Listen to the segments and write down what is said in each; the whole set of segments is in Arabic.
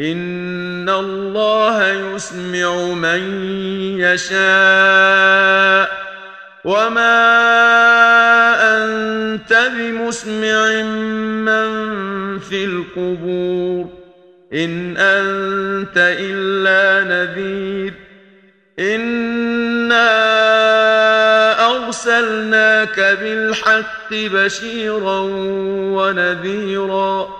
ان اللہ يسمع من يشاء وما انت بمسمع من في القبور ان انت الا نذير انا ارسلناك بالحق بشيرا ونذيرا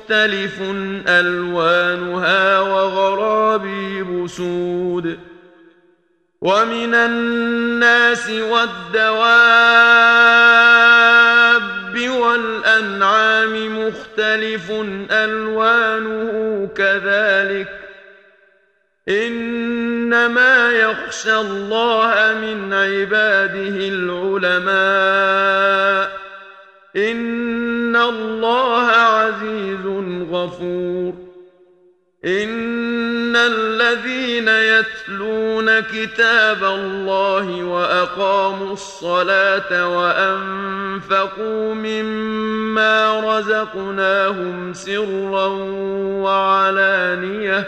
مختلف ألوانها وغرابيب سود ومن الناس والدواب والأنعام مختلف ألوانه كذلك إنما يخشى الله من عباده العلماء الله عزيز غفور ان الذين يتلون كتاب الله واقاموا الصلاه وانفقوا مما رزقناهم سرا وعلانيه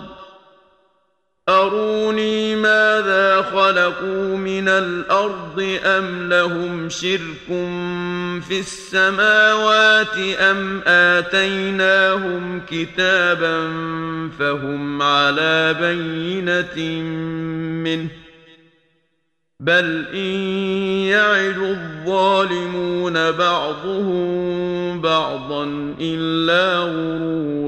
أروني ماذا خلقوا من الأرض أم لهم شرك في السماوات أم آتيناهم كتابا فهم على بينة منه بل إن يعد الظالمون بعضهم بعضا إلا غرورا